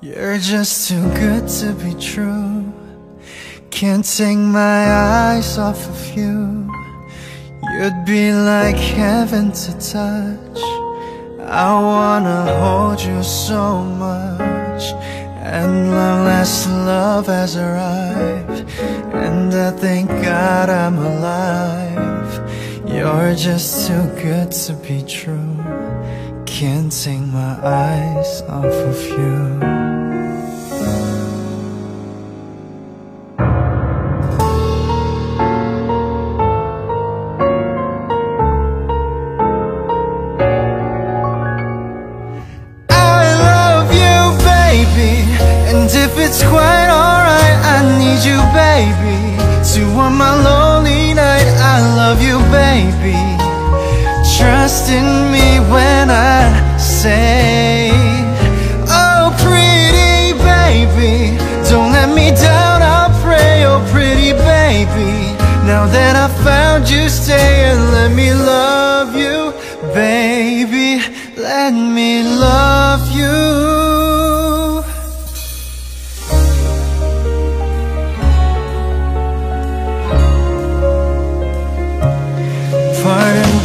You're just too good to be true. Can't take my eyes off of you You'd be like heaven to touch. I wanna hold you so much And last love has arrived. And I thank God I'm alive. You're just too good to be true. Can't take my eyes off of you it's quite alright I need you, baby To warm my lonely night. I love you, baby. Trust in me when I say Oh, pretty baby Don't let me down, I'll pray. Oh, pretty baby Now that I found you, stay and let me love you Baby, let me love you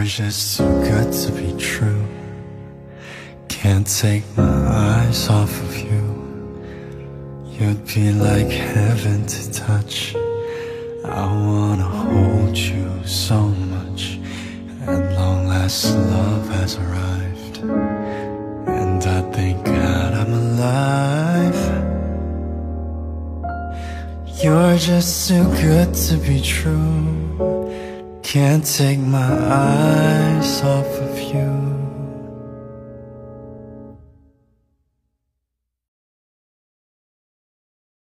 You're just too good to be true. Can't take my eyes off of you. You'd be like heaven to touch. I wanna hold you so much At long last love has arrived. And I thank God I'm alive. You're just too good to be true can't take my eyes off of you.